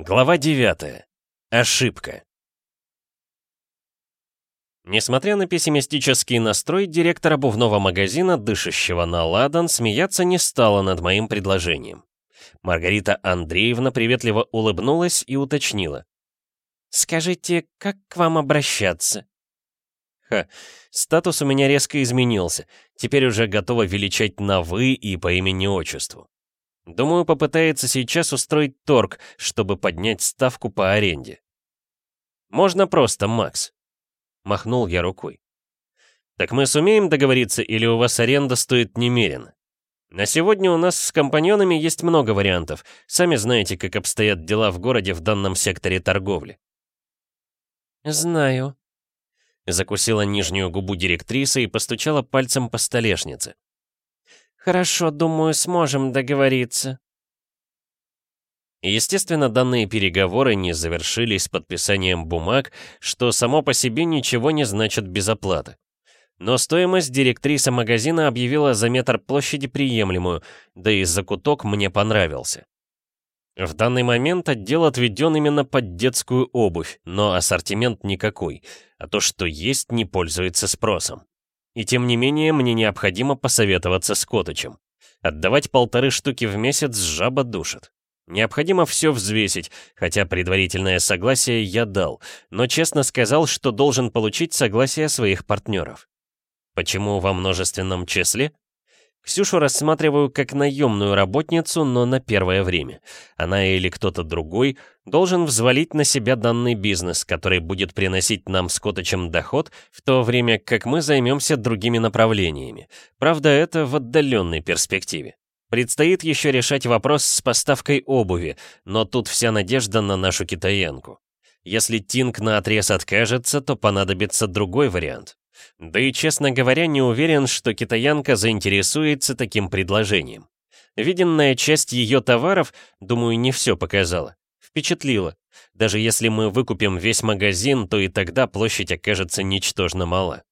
Глава 9. Ошибка. Несмотря на пессимистический настрой, директор обувного магазина, дышащего на ладан, смеяться не стала над моим предложением. Маргарита Андреевна приветливо улыбнулась и уточнила. «Скажите, как к вам обращаться?» Ха, статус у меня резко изменился. Теперь уже готова величать на «вы» и по имени-отчеству. Думаю, попытается сейчас устроить торг, чтобы поднять ставку по аренде. Можно просто, Макс. Махнул я рукой. Так мы сумеем договориться или у вас аренда стоит немерено? На сегодня у нас с компаньонами есть много вариантов. Сами знаете, как обстоят дела в городе в данном секторе торговли. «Знаю», — закусила нижнюю губу директриса и постучала пальцем по столешнице. Хорошо, думаю, сможем договориться. Естественно, данные переговоры не завершились подписанием бумаг, что само по себе ничего не значит без оплаты. Но стоимость директриса магазина объявила за метр площади приемлемую, да и закуток мне понравился. В данный момент отдел отведен именно под детскую обувь, но ассортимент никакой, а то, что есть, не пользуется спросом. И тем не менее, мне необходимо посоветоваться с Коточем. Отдавать полторы штуки в месяц жаба душит. Необходимо все взвесить, хотя предварительное согласие я дал, но честно сказал, что должен получить согласие своих партнеров. Почему во множественном числе? Ксюшу рассматриваю как наемную работницу, но на первое время. Она или кто-то другой должен взвалить на себя данный бизнес, который будет приносить нам с Коточем доход, в то время как мы займемся другими направлениями. Правда, это в отдаленной перспективе. Предстоит еще решать вопрос с поставкой обуви, но тут вся надежда на нашу китаянку. Если Тинг на отрез откажется, то понадобится другой вариант. Да и, честно говоря, не уверен, что китаянка заинтересуется таким предложением. Виденная часть ее товаров, думаю, не все показала. Впечатлила. Даже если мы выкупим весь магазин, то и тогда площадь окажется ничтожно мала.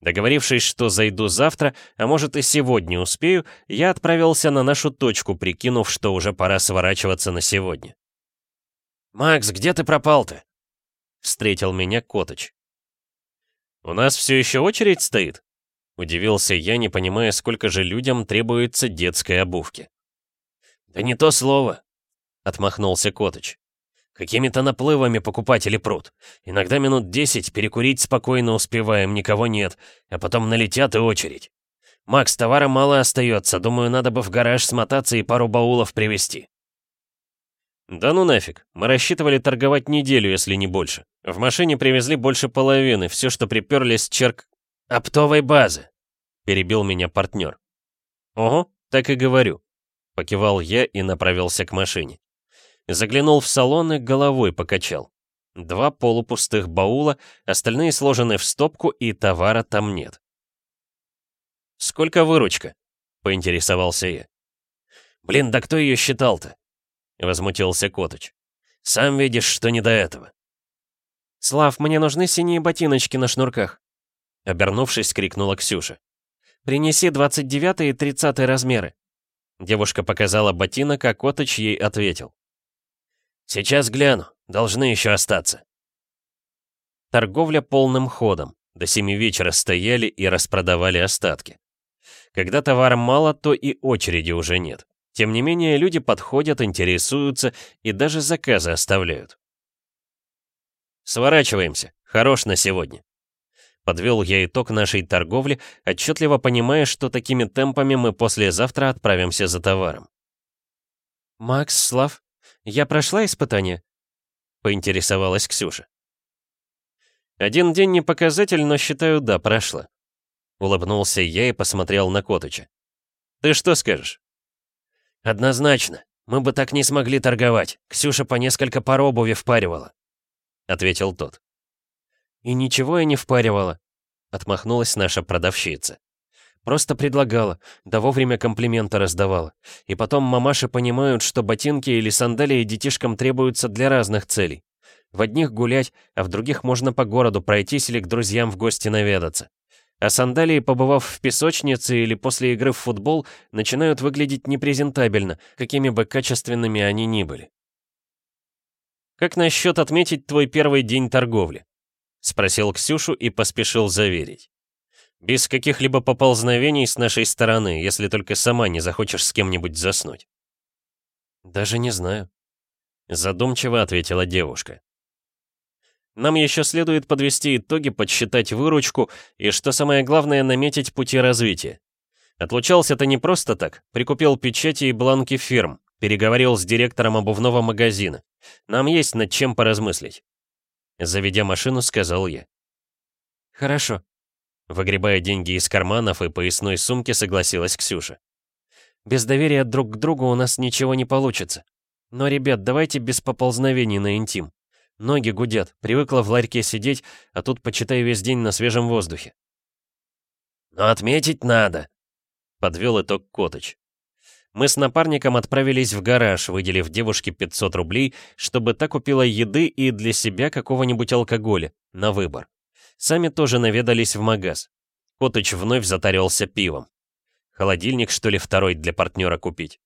Договорившись, что зайду завтра, а может и сегодня успею, я отправился на нашу точку, прикинув, что уже пора сворачиваться на сегодня. «Макс, где ты пропал-то?» Встретил меня Коточ. «У нас все еще очередь стоит?» Удивился я, не понимая, сколько же людям требуется детской обувки. «Да не то слово», — отмахнулся Котыч. «Какими-то наплывами покупатели прут. Иногда минут десять перекурить спокойно успеваем, никого нет, а потом налетят и очередь. Макс, товара мало остается, думаю, надо бы в гараж смотаться и пару баулов привезти». «Да ну нафиг, мы рассчитывали торговать неделю, если не больше. В машине привезли больше половины, все, что приперли с черк... оптовой базы», — перебил меня партнер. «Ого, так и говорю», — покивал я и направился к машине. Заглянул в салон и головой покачал. Два полупустых баула, остальные сложены в стопку, и товара там нет. «Сколько выручка?» — поинтересовался я. «Блин, да кто ее считал-то?» — возмутился Коточ. «Сам видишь, что не до этого». «Слав, мне нужны синие ботиночки на шнурках», — обернувшись, крикнула Ксюша. «Принеси 29 и 30 размеры». Девушка показала ботинок, а Коточ ей ответил. «Сейчас гляну, должны еще остаться». Торговля полным ходом. До семи вечера стояли и распродавали остатки. Когда товара мало, то и очереди уже нет. Тем не менее, люди подходят, интересуются и даже заказы оставляют. «Сворачиваемся. Хорош на сегодня». Подвел я итог нашей торговли, отчетливо понимая, что такими темпами мы послезавтра отправимся за товаром. «Макс, Слав, я прошла испытание?» — поинтересовалась Ксюша. «Один день не показатель, но считаю, да, прошла». Улыбнулся я и посмотрел на Котыча. «Ты что скажешь?» «Однозначно. Мы бы так не смогли торговать. Ксюша по несколько пар обуви впаривала», — ответил тот. «И ничего я не впаривала», — отмахнулась наша продавщица. «Просто предлагала, да вовремя комплименты раздавала. И потом мамаши понимают, что ботинки или сандалии детишкам требуются для разных целей. В одних гулять, а в других можно по городу пройтись или к друзьям в гости наведаться. А сандалии, побывав в песочнице или после игры в футбол, начинают выглядеть непрезентабельно, какими бы качественными они ни были. «Как насчет отметить твой первый день торговли?» — спросил Ксюшу и поспешил заверить. «Без каких-либо поползновений с нашей стороны, если только сама не захочешь с кем-нибудь заснуть». «Даже не знаю», — задумчиво ответила девушка. «Нам еще следует подвести итоги, подсчитать выручку и, что самое главное, наметить пути развития. Отлучался ты не просто так, прикупил печати и бланки фирм, переговорил с директором обувного магазина. Нам есть над чем поразмыслить. Заведя машину, сказал я. Хорошо. Выгребая деньги из карманов и поясной сумки, согласилась Ксюша. Без доверия друг к другу у нас ничего не получится. Но, ребят, давайте без поползновений на интим. Ноги гудят, привыкла в ларьке сидеть, а тут, почитай, весь день на свежем воздухе. «Но отметить надо», Подвел итог Коточ. Мы с напарником отправились в гараж, выделив девушке 500 рублей, чтобы та купила еды и для себя какого-нибудь алкоголя, на выбор. Сами тоже наведались в магаз. Котыч вновь затарился пивом. Холодильник, что ли, второй для партнера купить?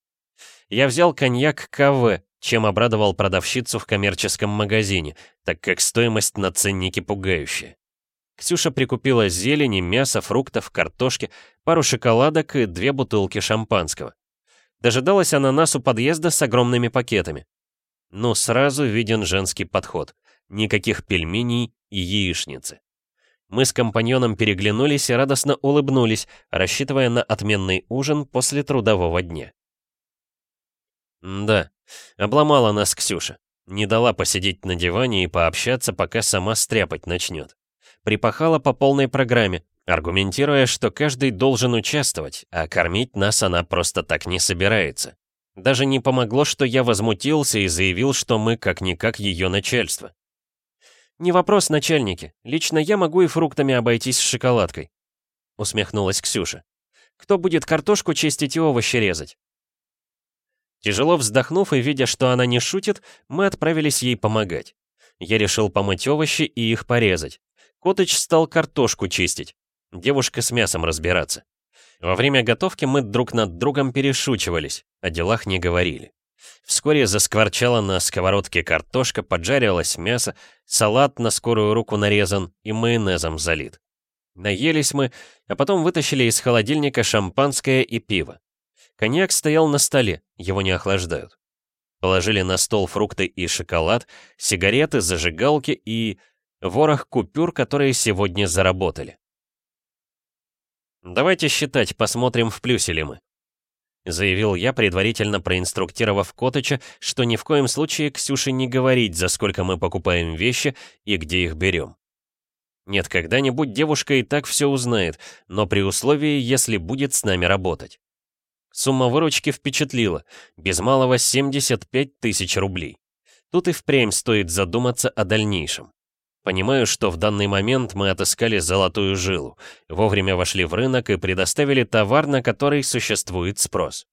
Я взял коньяк КВ, чем обрадовал продавщицу в коммерческом магазине, так как стоимость на ценнике пугающая. Ксюша прикупила зелени, мясо, фруктов, картошки, пару шоколадок и две бутылки шампанского. Дожидалась она нас у подъезда с огромными пакетами. Ну, сразу виден женский подход. Никаких пельменей и яичницы. Мы с компаньоном переглянулись и радостно улыбнулись, рассчитывая на отменный ужин после трудового дня. Да, обломала нас Ксюша. Не дала посидеть на диване и пообщаться, пока сама стряпать начнет припахала по полной программе, аргументируя, что каждый должен участвовать, а кормить нас она просто так не собирается. Даже не помогло, что я возмутился и заявил, что мы как-никак ее начальство. «Не вопрос, начальники. Лично я могу и фруктами обойтись с шоколадкой», — усмехнулась Ксюша. «Кто будет картошку чистить и овощи резать?» Тяжело вздохнув и видя, что она не шутит, мы отправились ей помогать. Я решил помыть овощи и их порезать. Котыч стал картошку чистить, девушка с мясом разбираться. Во время готовки мы друг над другом перешучивались, о делах не говорили. Вскоре заскворчала на сковородке картошка, поджарилось мясо, салат на скорую руку нарезан и майонезом залит. Наелись мы, а потом вытащили из холодильника шампанское и пиво. Коньяк стоял на столе, его не охлаждают. Положили на стол фрукты и шоколад, сигареты, зажигалки и ворох купюр, которые сегодня заработали. «Давайте считать, посмотрим, в плюсе ли мы», — заявил я, предварительно проинструктировав Котыча, что ни в коем случае Ксюше не говорить, за сколько мы покупаем вещи и где их берем. Нет, когда-нибудь девушка и так все узнает, но при условии, если будет с нами работать. Сумма выручки впечатлила, без малого 75 тысяч рублей. Тут и впрямь стоит задуматься о дальнейшем. Понимаю, что в данный момент мы отыскали золотую жилу, вовремя вошли в рынок и предоставили товар, на который существует спрос.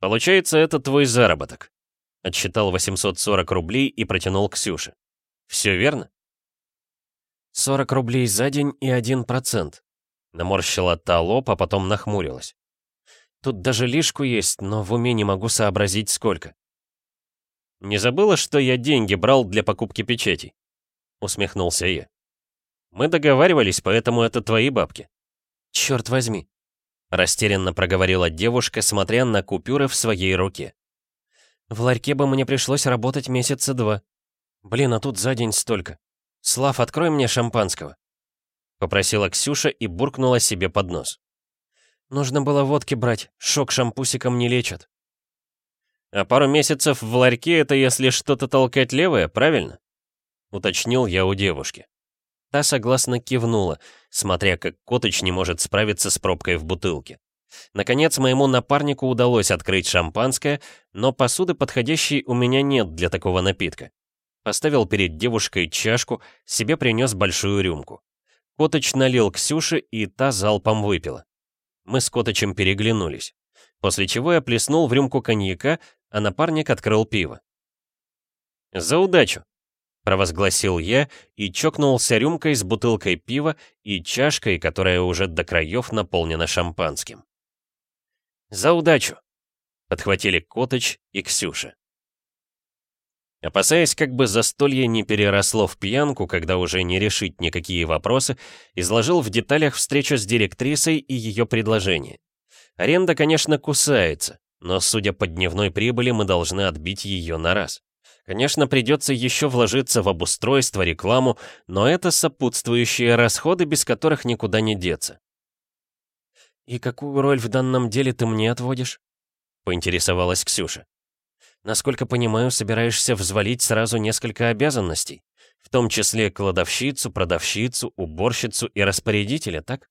«Получается, это твой заработок», — отсчитал 840 рублей и протянул Ксюше. «Все верно?» «40 рублей за день и 1%. Наморщила та лоб, а потом нахмурилась. «Тут даже лишку есть, но в уме не могу сообразить, сколько». «Не забыла, что я деньги брал для покупки печатей?» Усмехнулся я. «Мы договаривались, поэтому это твои бабки». «Черт возьми!» Растерянно проговорила девушка, смотря на купюры в своей руке. «В ларьке бы мне пришлось работать месяца два. Блин, а тут за день столько. Слав, открой мне шампанского». Попросила Ксюша и буркнула себе под нос. «Нужно было водки брать, шок шампусиком не лечат». А пару месяцев в ларьке — это если что-то толкать левое, правильно? Уточнил я у девушки. Та согласно кивнула, смотря как Котыч не может справиться с пробкой в бутылке. Наконец, моему напарнику удалось открыть шампанское, но посуды подходящей у меня нет для такого напитка. Поставил перед девушкой чашку, себе принес большую рюмку. Котыч налил Ксюше, и та залпом выпила. Мы с Котычем переглянулись. После чего я плеснул в рюмку коньяка, а напарник открыл пиво. «За удачу!» — провозгласил я и чокнулся рюмкой с бутылкой пива и чашкой, которая уже до краев наполнена шампанским. «За удачу!» — подхватили Котыч и Ксюша. Опасаясь, как бы застолье не переросло в пьянку, когда уже не решить никакие вопросы, изложил в деталях встречу с директрисой и ее предложение. Аренда, конечно, кусается, но, судя по дневной прибыли, мы должны отбить ее на раз. Конечно, придется еще вложиться в обустройство, рекламу, но это сопутствующие расходы, без которых никуда не деться. «И какую роль в данном деле ты мне отводишь?» — поинтересовалась Ксюша. «Насколько понимаю, собираешься взвалить сразу несколько обязанностей, в том числе кладовщицу, продавщицу, уборщицу и распорядителя, так?»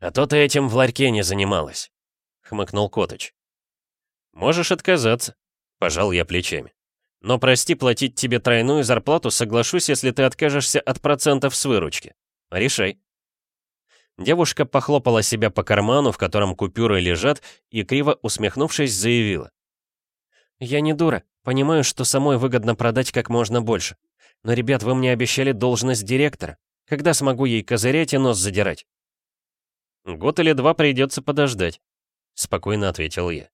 «А то ты этим в ларьке не занималась», — хмыкнул Коточ. «Можешь отказаться», — пожал я плечами. Но прости, платить тебе тройную зарплату соглашусь, если ты откажешься от процентов с выручки. Решай. Девушка похлопала себя по карману, в котором купюры лежат, и, криво усмехнувшись, заявила. «Я не дура. Понимаю, что самой выгодно продать как можно больше. Но, ребят, вы мне обещали должность директора. Когда смогу ей козырять и нос задирать?» «Год или два придется подождать», — спокойно ответил я.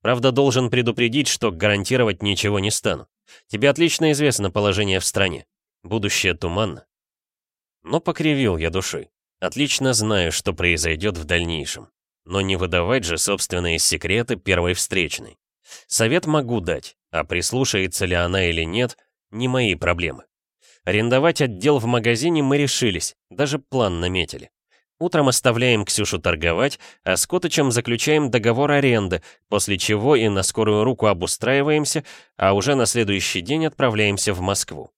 Правда, должен предупредить, что гарантировать ничего не стану. Тебе отлично известно положение в стране. Будущее туманно. Но покривил я душой. Отлично знаю, что произойдет в дальнейшем. Но не выдавать же собственные секреты первой встречной. Совет могу дать, а прислушается ли она или нет, не мои проблемы. Арендовать отдел в магазине мы решились, даже план наметили. Утром оставляем Ксюшу торговать, а с Котычем заключаем договор аренды, после чего и на скорую руку обустраиваемся, а уже на следующий день отправляемся в Москву.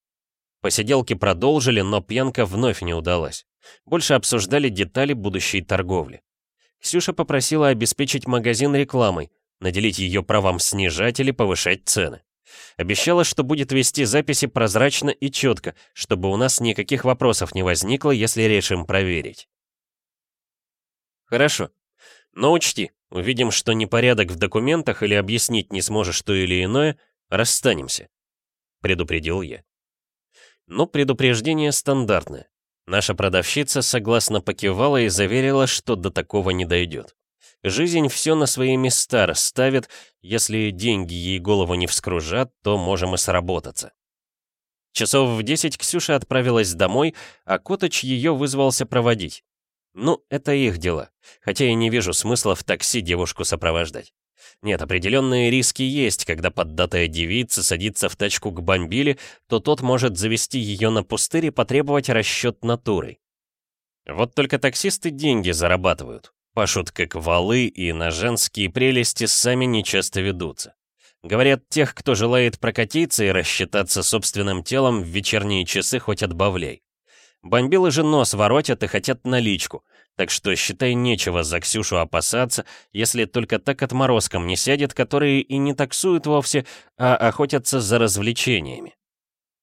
Посиделки продолжили, но пьянка вновь не удалась. Больше обсуждали детали будущей торговли. Ксюша попросила обеспечить магазин рекламой, наделить ее правом снижать или повышать цены. Обещала, что будет вести записи прозрачно и четко, чтобы у нас никаких вопросов не возникло, если решим проверить. Хорошо. Но учти, увидим, что непорядок в документах или объяснить не сможешь то или иное, расстанемся. Предупредил я. Но предупреждение стандартное. Наша продавщица согласно покивала и заверила, что до такого не дойдет. Жизнь все на свои места расставит, если деньги ей голову не вскружат, то можем и сработаться. Часов в десять Ксюша отправилась домой, а Коточ ее вызвался проводить. Ну, это их дело. Хотя я не вижу смысла в такси девушку сопровождать. Нет, определенные риски есть, когда поддатая девица садится в тачку к бомбиле, то тот может завести ее на пустырь и потребовать расчет натурой. Вот только таксисты деньги зарабатывают, пашут как валы и на женские прелести сами нечасто ведутся. Говорят, тех, кто желает прокатиться и рассчитаться собственным телом в вечерние часы хоть отбавляй. Бомбилы же нос воротят и хотят наличку, так что, считай, нечего за Ксюшу опасаться, если только так отморозком не сядет, которые и не таксуют вовсе, а охотятся за развлечениями.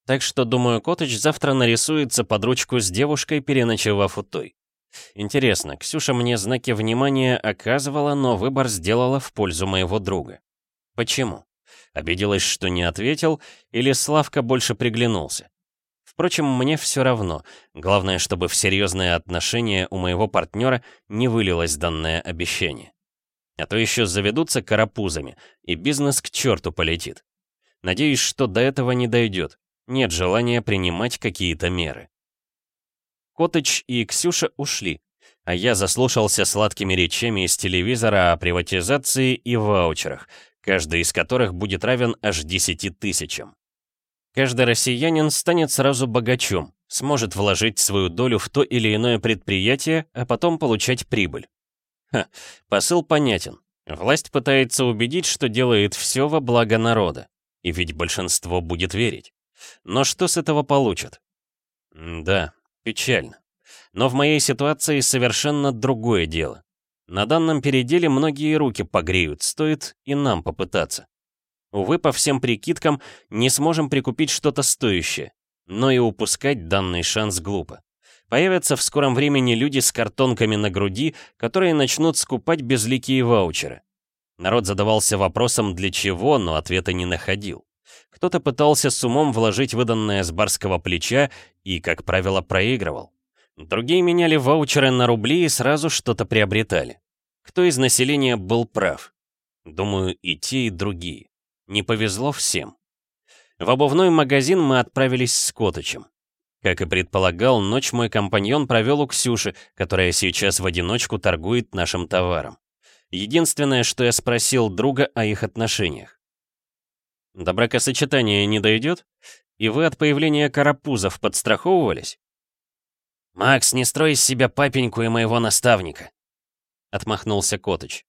Так что, думаю, Котыч завтра нарисуется под ручку с девушкой, переночевав у той. Интересно, Ксюша мне знаки внимания оказывала, но выбор сделала в пользу моего друга. Почему? Обиделась, что не ответил, или Славка больше приглянулся? Впрочем, мне все равно. Главное, чтобы в серьезные отношения у моего партнера не вылилось данное обещание. А то еще заведутся карапузами, и бизнес к черту полетит. Надеюсь, что до этого не дойдет. Нет желания принимать какие-то меры. Котыч и Ксюша ушли, а я заслушался сладкими речами из телевизора о приватизации и ваучерах, каждый из которых будет равен аж 10 тысячам. Каждый россиянин станет сразу богачом, сможет вложить свою долю в то или иное предприятие, а потом получать прибыль. Ха, посыл понятен. Власть пытается убедить, что делает все во благо народа. И ведь большинство будет верить. Но что с этого получат? Да, печально. Но в моей ситуации совершенно другое дело. На данном переделе многие руки погреют, стоит и нам попытаться. Увы, по всем прикидкам, не сможем прикупить что-то стоящее. Но и упускать данный шанс глупо. Появятся в скором времени люди с картонками на груди, которые начнут скупать безликие ваучеры. Народ задавался вопросом для чего, но ответа не находил. Кто-то пытался с умом вложить выданное с барского плеча и, как правило, проигрывал. Другие меняли ваучеры на рубли и сразу что-то приобретали. Кто из населения был прав? Думаю, и те, и другие. Не повезло всем. В обувной магазин мы отправились с Коточем. Как и предполагал, ночь мой компаньон провел у Ксюши, которая сейчас в одиночку торгует нашим товаром. Единственное, что я спросил друга о их отношениях. До бракосочетания не дойдет? И вы от появления карапузов подстраховывались? «Макс, не строй из себя папеньку и моего наставника», — отмахнулся Котыч.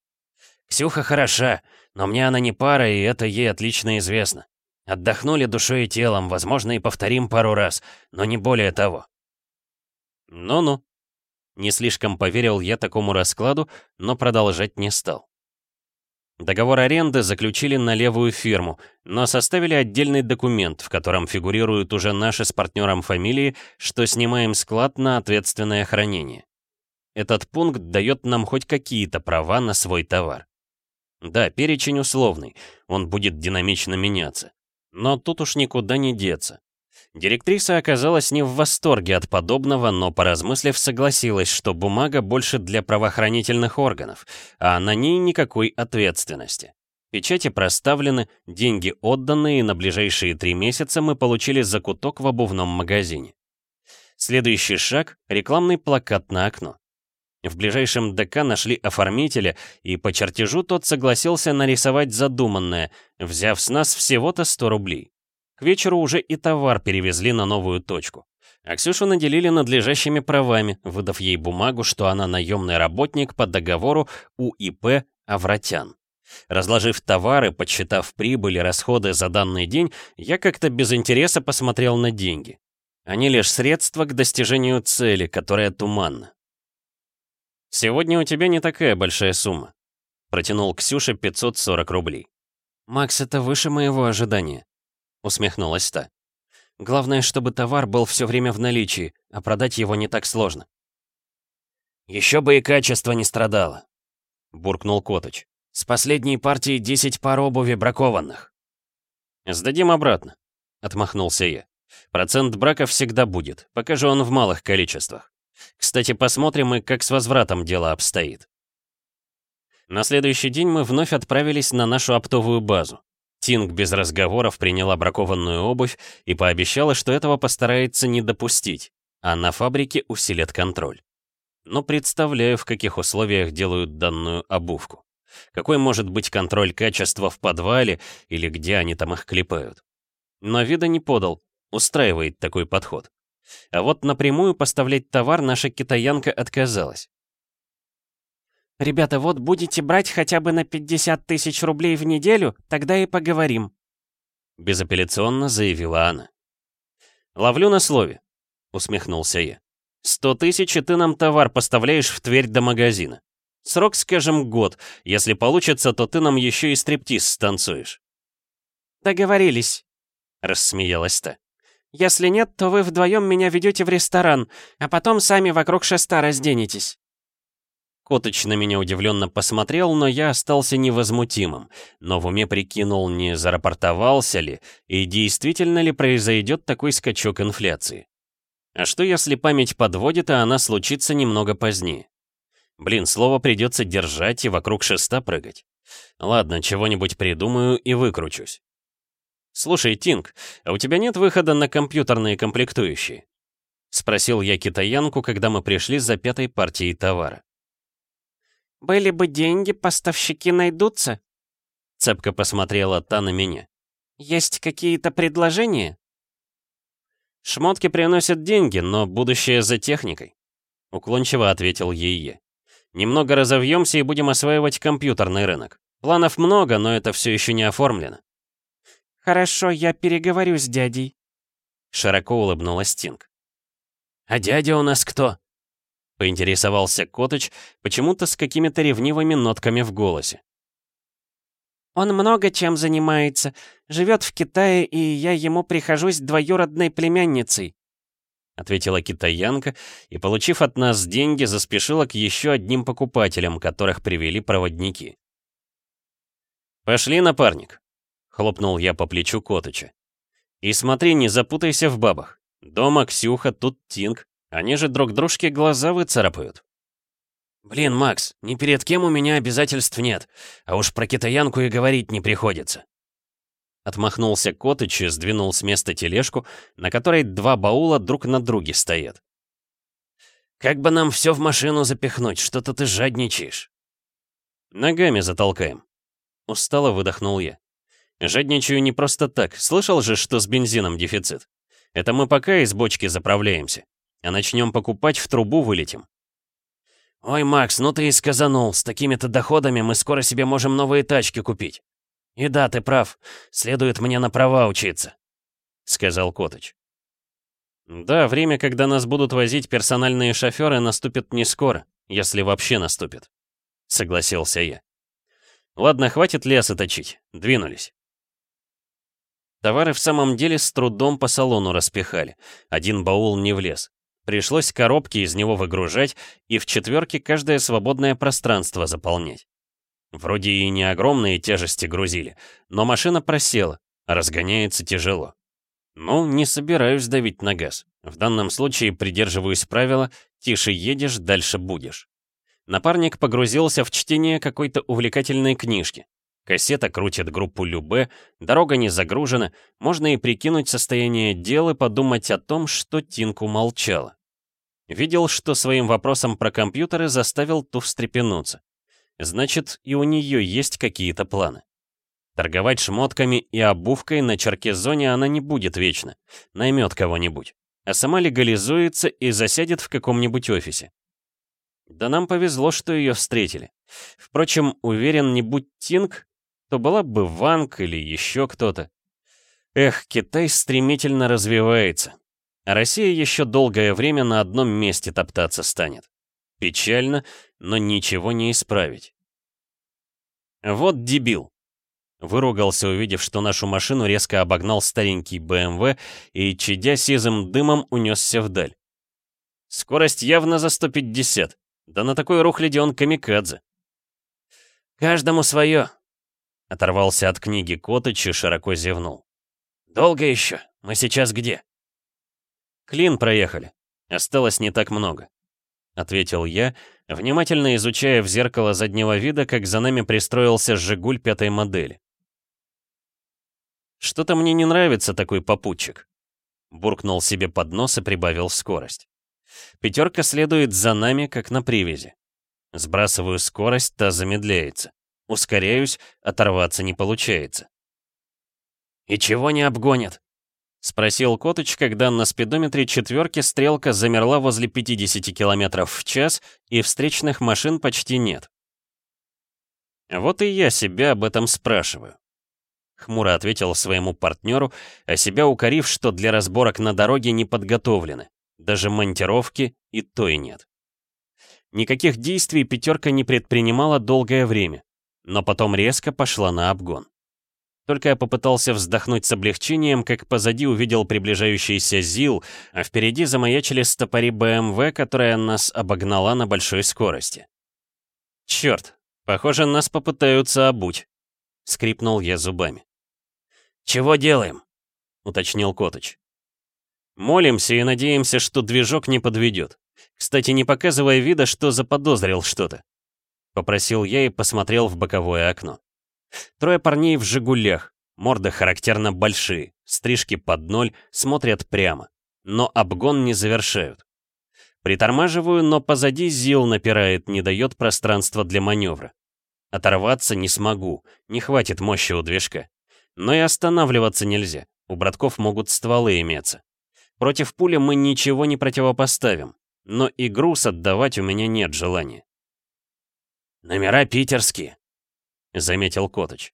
«Ксюха хороша, но мне она не пара, и это ей отлично известно. Отдохнули душой и телом, возможно, и повторим пару раз, но не более того». «Ну-ну», не слишком поверил я такому раскладу, но продолжать не стал. Договор аренды заключили на левую фирму, но составили отдельный документ, в котором фигурируют уже наши с партнером фамилии, что снимаем склад на ответственное хранение. Этот пункт дает нам хоть какие-то права на свой товар. Да, перечень условный, он будет динамично меняться. Но тут уж никуда не деться. Директриса оказалась не в восторге от подобного, но, поразмыслив, согласилась, что бумага больше для правоохранительных органов, а на ней никакой ответственности. Печати проставлены, деньги отданы, и на ближайшие три месяца мы получили закуток в обувном магазине. Следующий шаг — рекламный плакат на окно. В ближайшем ДК нашли оформителя, и по чертежу тот согласился нарисовать задуманное, взяв с нас всего-то 100 рублей. К вечеру уже и товар перевезли на новую точку. А Ксюшу наделили надлежащими правами, выдав ей бумагу, что она наемный работник по договору УИП «Авратян». Разложив товары, подсчитав прибыль и расходы за данный день, я как-то без интереса посмотрел на деньги. Они лишь средства к достижению цели, которая туманна. «Сегодня у тебя не такая большая сумма», — протянул Ксюше 540 рублей. «Макс, это выше моего ожидания», — усмехнулась та. «Главное, чтобы товар был все время в наличии, а продать его не так сложно». «Еще бы и качество не страдало», — буркнул Коточ. «С последней партии 10 пар обуви бракованных». «Сдадим обратно», — отмахнулся я. «Процент брака всегда будет, пока же он в малых количествах. Кстати, посмотрим и как с возвратом дело обстоит». На следующий день мы вновь отправились на нашу оптовую базу. Тинг без разговоров приняла бракованную обувь и пообещала, что этого постарается не допустить, а на фабрике усилят контроль. Но представляю, в каких условиях делают данную обувку. Какой может быть контроль качества в подвале или где они там их клепают? Но вида не подал, устраивает такой подход. А вот напрямую поставлять товар наша китаянка отказалась. «Ребята, вот будете брать хотя бы на 50 тысяч рублей в неделю, тогда и поговорим», — безапелляционно заявила она. «Ловлю на слове», — усмехнулся я. «Сто тысяч, и ты нам товар поставляешь в Тверь до магазина. Срок, скажем, год. Если получится, то ты нам еще и стриптиз станцуешь». «Договорились», — рассмеялась та. «Если нет, то вы вдвоем меня ведете в ресторан, а потом сами вокруг шеста разденетесь». Котыч на меня удивленно посмотрел, но я остался невозмутимым, но в уме прикинул, не зарапортовался ли и действительно ли произойдет такой скачок инфляции. А что если память подводит, а она случится немного позднее? Блин, слово придется держать и вокруг шеста прыгать. Ладно, чего-нибудь придумаю и выкручусь. «Слушай, Тинг, а у тебя нет выхода на компьютерные комплектующие?» Спросил я китаянку, когда мы пришли за пятой партией товара. «Были бы деньги, поставщики найдутся?» Цепко посмотрела та на меня. «Есть какие-то предложения?» «Шмотки приносят деньги, но будущее за техникой», — уклончиво ответил ей я. «Немного разовьемся и будем осваивать компьютерный рынок. Планов много, но это все еще не оформлено». «Хорошо, я переговорю с дядей», — широко улыбнулась Тинг. «А дядя у нас кто?» Поинтересовался Коточ, почему-то с какими-то ревнивыми нотками в голосе. «Он много чем занимается. Живет в Китае, и я ему прихожусь двоюродной племянницей», ответила китаянка и, получив от нас деньги, заспешила к еще одним покупателям, которых привели проводники. «Пошли, напарник», — хлопнул я по плечу Котыча. «И смотри, не запутайся в бабах. Дома Ксюха, тут Тинг, они же друг дружке глаза выцарапают. Блин, Макс, ни перед кем у меня обязательств нет, а уж про китаянку и говорить не приходится. Отмахнулся Котыч и сдвинул с места тележку, на которой два баула друг на друге стоят. «Как бы нам все в машину запихнуть, что-то ты жадничаешь». «Ногами затолкаем». Устало выдохнул я. «Жадничаю не просто так. Слышал же, что с бензином дефицит? Это мы пока из бочки заправляемся. А начнем покупать, в трубу вылетим. «Ой, Макс, ну ты и сказанул, с такими-то доходами мы скоро себе можем новые тачки купить. И да, ты прав, следует мне на права учиться», — сказал Котыч. «Да, время, когда нас будут возить персональные шоферы, наступит не скоро, если вообще наступит», — согласился я. «Ладно, хватит леса точить, двинулись». Товары в самом деле с трудом по салону распихали, один баул не влез. Пришлось коробки из него выгружать и в четверке каждое свободное пространство заполнять. Вроде и не огромные тяжести грузили, но машина просела, разгоняется тяжело. Ну, не собираюсь давить на газ. В данном случае придерживаюсь правила «тише едешь, дальше будешь». Напарник погрузился в чтение какой-то увлекательной книжки. Кассета крутит группу Любе, дорога не загружена, можно и прикинуть состояние дел и подумать о том, что Тинку молчала. Видел, что своим вопросом про компьютеры заставил ту встрепенуться. Значит, и у нее есть какие-то планы. Торговать шмотками и обувкой на Черкезоне она не будет вечно. Наймет кого-нибудь. А сама легализуется и засядет в каком-нибудь офисе. Да нам повезло, что ее встретили. Впрочем, уверен, не будь Тинг, то была бы Ванг или еще кто-то. Эх, Китай стремительно развивается. А Россия еще долгое время на одном месте топтаться станет. Печально, но ничего не исправить. Вот дебил. Выругался, увидев, что нашу машину резко обогнал старенький БМВ и, чадя сизым дымом, унесся вдаль. Скорость явно за 150. Да на такой рухляде он камикадзе. «Каждому свое», — оторвался от книги Котыч и широко зевнул. «Долго еще? Мы сейчас где?» «Клин проехали. Осталось не так много», — ответил я, внимательно изучая в зеркало заднего вида, как за нами пристроился «Жигуль» пятой модели. «Что-то мне не нравится такой попутчик», — буркнул себе под нос и прибавил скорость. «Пятерка следует за нами, как на привязи. Сбрасываю скорость, та замедляется. Ускоряюсь, оторваться не получается». «И чего не обгонят?» — спросил Котыч, когда на спидометре четверки стрелка замерла возле 50 км в час, и встречных машин почти нет. «Вот и я себя об этом спрашиваю», — хмуро ответил своему партнеру, а себя укорив, что для разборок на дороге не подготовлены, даже монтировки и то и нет. Никаких действий пятерка не предпринимала долгое время, но потом резко пошла на обгон. Только я попытался вздохнуть с облегчением, как позади увидел приближающийся ЗИЛ, а впереди замаячили стопори БМВ, которая нас обогнала на большой скорости. «Черт, похоже, нас попытаются обуть», — скрипнул я зубами. «Чего делаем?» — уточнил Котыч. «Молимся и надеемся, что движок не подведет. Кстати, не показывая вида, что заподозрил что-то», — попросил я и посмотрел в боковое окно. Трое парней в «Жигулях», морды характерно большие, стрижки под ноль, смотрят прямо, но обгон не завершают. Притормаживаю, но позади ЗИЛ напирает, не дает пространства для маневра. Оторваться не смогу, не хватит мощи у движка. Но и останавливаться нельзя, у братков могут стволы иметься. Против пули мы ничего не противопоставим, но и груз отдавать у меня нет желания. «Номера питерские», — заметил Коточ.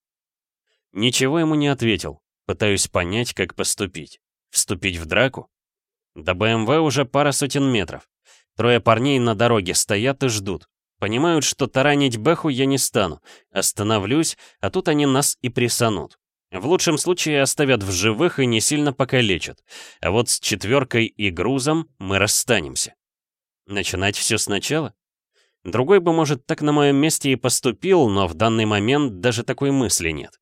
Ничего ему не ответил. Пытаюсь понять, как поступить. Вступить в драку? До БМВ уже пара сотен метров. Трое парней на дороге стоят и ждут. Понимают, что таранить Бэху я не стану. Остановлюсь, а тут они нас и присанут. В лучшем случае оставят в живых и не сильно покалечат. А вот с четверкой и грузом мы расстанемся. Начинать все сначала? Другой бы, может, так на моем месте и поступил, но в данный момент даже такой мысли нет.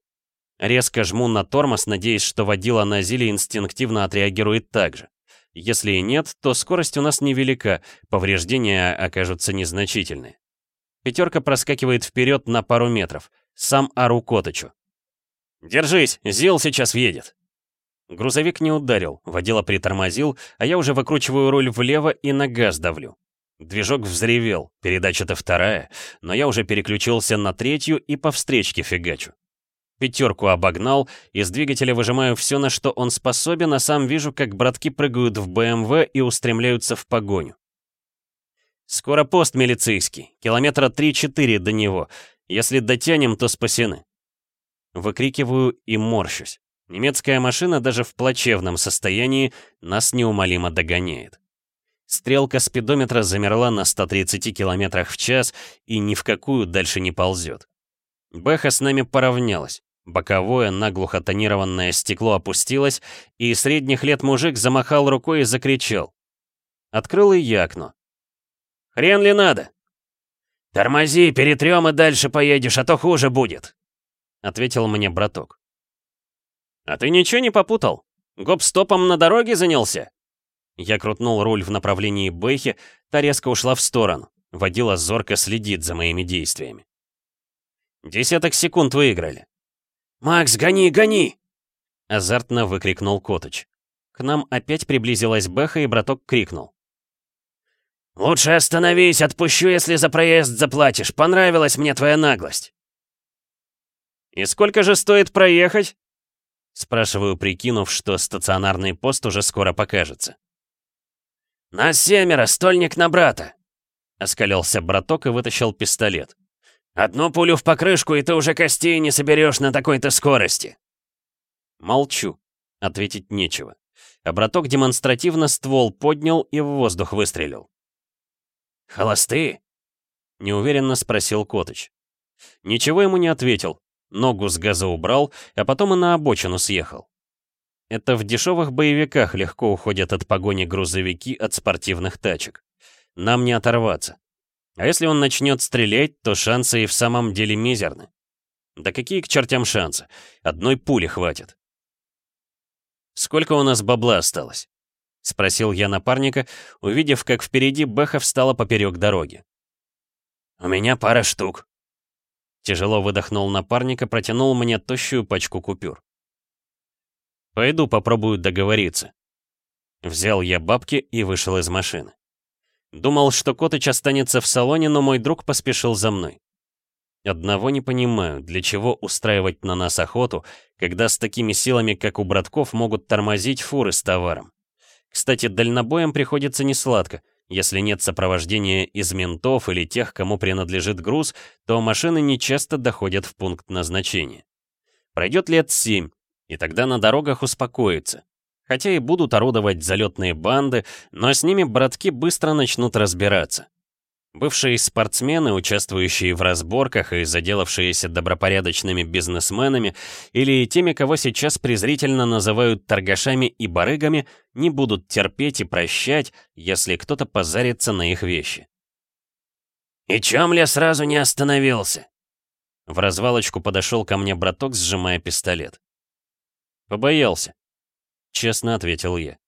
Резко жму на тормоз, надеясь, что водила на Зиле инстинктивно отреагирует так же. Если и нет, то скорость у нас невелика, повреждения окажутся незначительны. Пятерка проскакивает вперед на пару метров. Сам ору Коточу. «Держись, Зил сейчас въедет!» Грузовик не ударил, водила притормозил, а я уже выкручиваю руль влево и на газ давлю. Движок взревел, передача-то вторая, но я уже переключился на третью и по встречке фигачу. Пятерку обогнал, из двигателя выжимаю все, на что он способен, а сам вижу, как братки прыгают в БМВ и устремляются в погоню. Скоро пост милицейский, километра 3-4 до него. Если дотянем, то спасены. Выкрикиваю и морщусь. Немецкая машина даже в плачевном состоянии нас неумолимо догоняет. Стрелка спидометра замерла на 130 км в час и ни в какую дальше не ползет. Бэха с нами поравнялась. Боковое, наглухо тонированное стекло опустилось, и средних лет мужик замахал рукой и закричал. Открыл и я окно. «Хрен ли надо?» «Тормози, перетрем и дальше поедешь, а то хуже будет», — ответил мне браток. «А ты ничего не попутал? Гоп-стопом на дороге занялся?» Я крутнул руль в направлении Бэхи, та резко ушла в сторону. Водила зорко следит за моими действиями. Десяток секунд выиграли. «Макс, гони, гони!» Азартно выкрикнул Коточ. К нам опять приблизилась Бэха, и браток крикнул. «Лучше остановись, отпущу, если за проезд заплатишь. Понравилась мне твоя наглость». «И сколько же стоит проехать?» Спрашиваю, прикинув, что стационарный пост уже скоро покажется. «Нас семеро, стольник на брата!» Оскалился браток и вытащил пистолет. «Одну пулю в покрышку, и ты уже костей не соберешь на такой-то скорости!» Молчу. Ответить нечего. А браток демонстративно ствол поднял и в воздух выстрелил. «Холостые?» — неуверенно спросил Котыч. Ничего ему не ответил. Ногу с газа убрал, а потом и на обочину съехал. Это в дешевых боевиках легко уходят от погони грузовики от спортивных тачек. Нам не оторваться. А если он начнет стрелять, то шансы и в самом деле мизерны. Да какие к чертям шансы? Одной пули хватит. «Сколько у нас бабла осталось?» — спросил я напарника, увидев, как впереди Бэха встала поперек дороги. «У меня пара штук». Тяжело выдохнул напарник и протянул мне тощую пачку купюр. Пойду попробую договориться. Взял я бабки и вышел из машины. Думал, что Котыч останется в салоне, но мой друг поспешил за мной. Одного не понимаю, для чего устраивать на нас охоту, когда с такими силами, как у братков, могут тормозить фуры с товаром. Кстати, дальнобоем приходится несладко. Если нет сопровождения из ментов или тех, кому принадлежит груз, то машины не часто доходят в пункт назначения. Пройдет лет семь, и тогда на дорогах успокоится. Хотя и будут орудовать залетные банды, но с ними братки быстро начнут разбираться. Бывшие спортсмены, участвующие в разборках и заделавшиеся добропорядочными бизнесменами, или теми, кого сейчас презрительно называют торгашами и барыгами, не будут терпеть и прощать, если кто-то позарится на их вещи. «И чем ли сразу не остановился?» В развалочку подошел ко мне браток, сжимая пистолет. «Побоялся», — честно ответил я.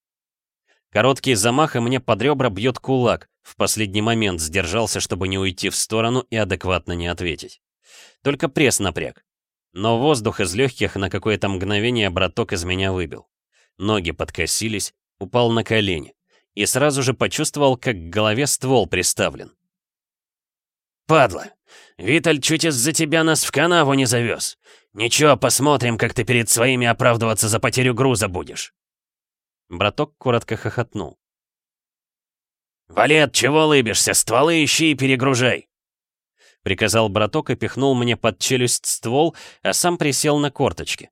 Короткий замах, и мне под ребра бьет кулак. В последний момент сдержался, чтобы не уйти в сторону и адекватно не ответить. Только пресс напряг. Но воздух из легких на какое-то мгновение браток из меня выбил. Ноги подкосились, упал на колени. И сразу же почувствовал, как к голове ствол приставлен. «Падла! Виталь чуть из-за тебя нас в канаву не завез. Ничего, посмотрим, как ты перед своими оправдываться за потерю груза будешь». Браток коротко хохотнул. «Валет, чего лыбишься? Стволы ищи и перегружай!» Приказал браток и пихнул мне под челюсть ствол, а сам присел на корточки.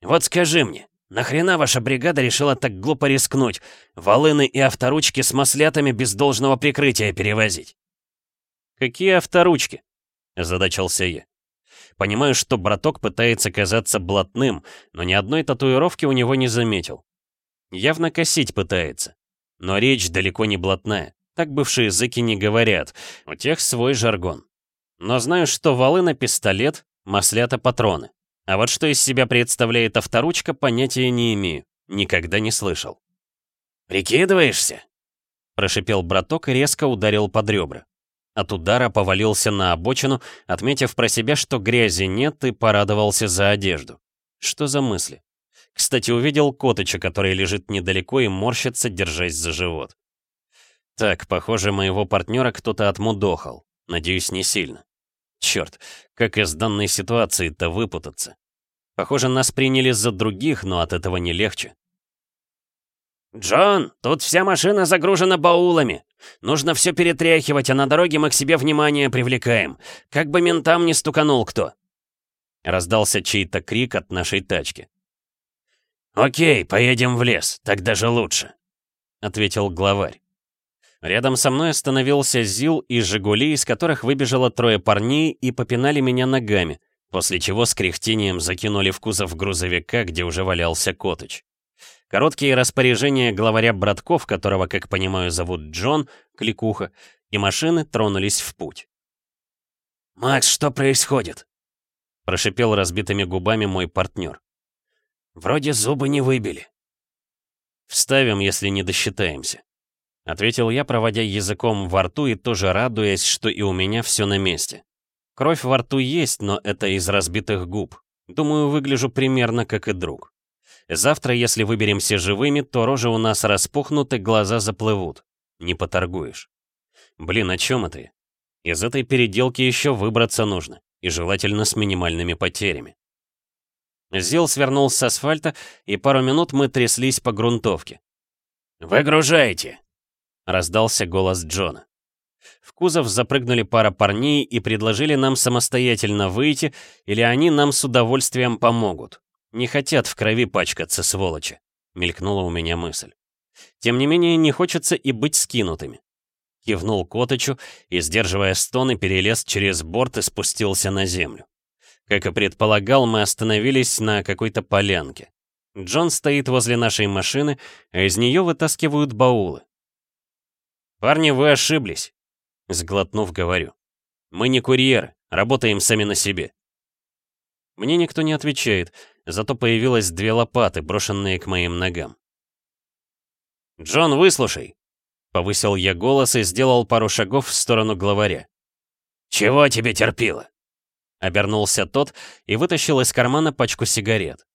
«Вот скажи мне, нахрена ваша бригада решила так глупо рискнуть, волыны и авторучки с маслятами без должного прикрытия перевозить?» «Какие авторучки?» — задачался я. Понимаю, что браток пытается казаться блатным, но ни одной татуировки у него не заметил. Явно косить пытается. Но речь далеко не блатная. Так бывшие языки не говорят. У тех свой жаргон. Но знаю, что валы на пистолет, маслята патроны. А вот что из себя представляет авторучка, понятия не имею. Никогда не слышал. «Прикидываешься?» Прошипел браток и резко ударил под ребра. От удара повалился на обочину, отметив про себя, что грязи нет, и порадовался за одежду. Что за мысли? Кстати, увидел Котыча, который лежит недалеко и морщится, держась за живот. Так, похоже, моего партнера кто-то отмудохал. Надеюсь, не сильно. Черт, как из данной ситуации-то выпутаться? Похоже, нас приняли за других, но от этого не легче. «Джон, тут вся машина загружена баулами. Нужно все перетряхивать, а на дороге мы к себе внимание привлекаем. Как бы ментам не стуканул кто». Раздался чей-то крик от нашей тачки. «Окей, поедем в лес, так даже лучше», — ответил главарь. Рядом со мной остановился ЗИЛ и «Жигули», из которых выбежало трое парней и попинали меня ногами, после чего с кряхтением закинули в кузов грузовика, где уже валялся Котыч. Короткие распоряжения главаря братков, которого, как понимаю, зовут Джон, Кликуха, и машины тронулись в путь. «Макс, что происходит?» — прошипел разбитыми губами мой партнер. «Вроде зубы не выбили». «Вставим, если не досчитаемся», — ответил я, проводя языком во рту и тоже радуясь, что и у меня все на месте. Кровь во рту есть, но это из разбитых губ. Думаю, выгляжу примерно как и друг. Завтра, если выберемся живыми, то рожи у нас распухнут и глаза заплывут. Не поторгуешь. Блин, о чем это? Из этой переделки еще выбраться нужно, и желательно с минимальными потерями. Зил свернул с асфальта, и пару минут мы тряслись по грунтовке. «Выгружайте!» — раздался голос Джона. В кузов запрыгнули пара парней и предложили нам самостоятельно выйти, или они нам с удовольствием помогут. Не хотят в крови пачкаться, сволочи, мелькнула у меня мысль. Тем не менее, не хочется и быть скинутыми. Кивнул Котычу и, сдерживая стоны, перелез через борт и спустился на землю. Как и предполагал, мы остановились на какой-то полянке. Джон стоит возле нашей машины, а из нее вытаскивают баулы. «Парни, вы ошиблись», — сглотнув, говорю. «Мы не курьеры, работаем сами на себе». Мне никто не отвечает, зато появилось две лопаты, брошенные к моим ногам. «Джон, выслушай!» Повысил я голос и сделал пару шагов в сторону главаря. «Чего тебе терпило?» Обернулся тот и вытащил из кармана пачку сигарет.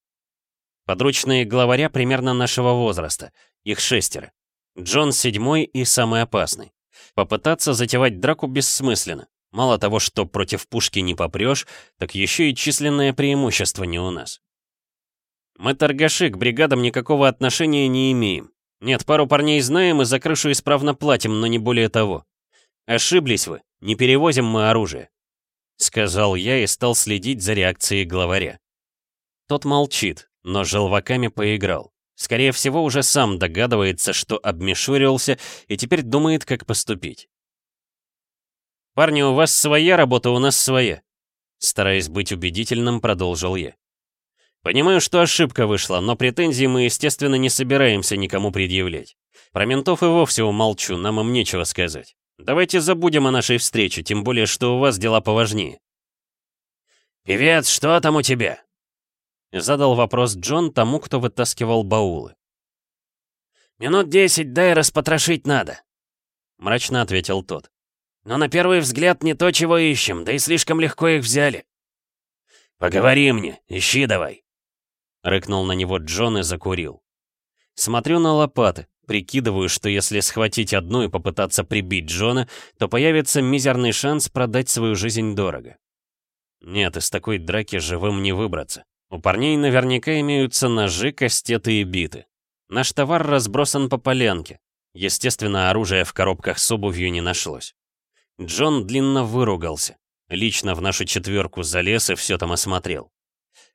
Подручные главаря примерно нашего возраста, их шестеро. Джон седьмой и самый опасный. Попытаться затевать драку бессмысленно. Мало того, что против пушки не попрешь, так еще и численное преимущество не у нас. Мы торгаши, к бригадам никакого отношения не имеем. Нет, пару парней знаем и за крышу исправно платим, но не более того. Ошиблись вы, не перевозим мы оружие. Сказал я и стал следить за реакцией главаря. Тот молчит, но желваками поиграл. Скорее всего, уже сам догадывается, что обмешурился и теперь думает, как поступить. «Парни, у вас своя работа, у нас своя», стараясь быть убедительным, продолжил я. Понимаю, что ошибка вышла, но претензии мы, естественно, не собираемся никому предъявлять. Про ментов и вовсе умолчу, нам им нечего сказать. Давайте забудем о нашей встрече, тем более, что у вас дела поважнее. «Певец, что там у тебя?» Задал вопрос Джон тому, кто вытаскивал баулы. «Минут десять дай распотрошить надо», — мрачно ответил тот. «Но на первый взгляд не то, чего ищем, да и слишком легко их взяли». «Поговори мне, ищи давай», Рыкнул на него Джон и закурил. Смотрю на лопаты, прикидываю, что если схватить одну и попытаться прибить Джона, то появится мизерный шанс продать свою жизнь дорого. Нет, из такой драки живым не выбраться. У парней наверняка имеются ножи, кастеты и биты. Наш товар разбросан по полянке. Естественно, оружия в коробках с обувью не нашлось. Джон длинно выругался. Лично в нашу четверку залез и все там осмотрел.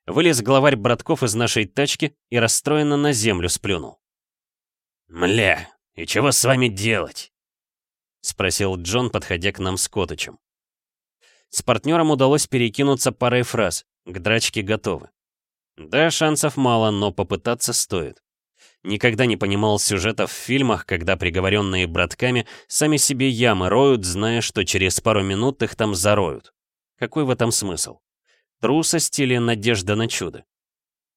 Вылез главарь братков из нашей тачки и расстроенно на землю сплюнул. «Мля, и чего с вами делать?» — спросил Джон, подходя к нам с Коточем. С партнером удалось перекинуться парой фраз, к драчке готовы. Да, шансов мало, но попытаться стоит. Никогда не понимал сюжетов в фильмах, когда приговоренные братками сами себе ямы роют, зная, что через пару минут их там зароют. Какой в этом смысл? Трусость или надежда на чудо?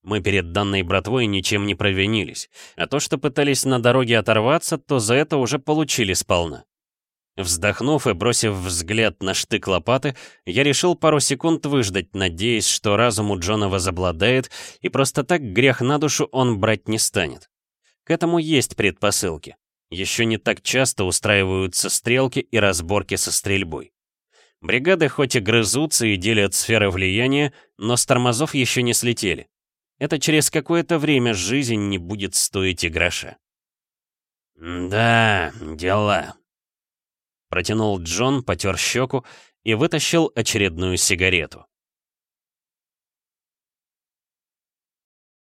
Мы перед данной братвой ничем не провинились, а то, что пытались на дороге оторваться, то за это уже получили сполна. Вздохнув и бросив взгляд на штык лопаты, я решил пару секунд выждать, надеясь, что разум у Джона возобладает, и просто так грех на душу он брать не станет. К этому есть предпосылки. Еще не так часто устраиваются стрелки и разборки со стрельбой. Бригады хоть и грызутся и делят сферы влияния, но с тормозов еще не слетели. Это через какое-то время жизнь не будет стоить и гроша. «Да, дела», Протянул Джон, потер щеку и вытащил очередную сигарету.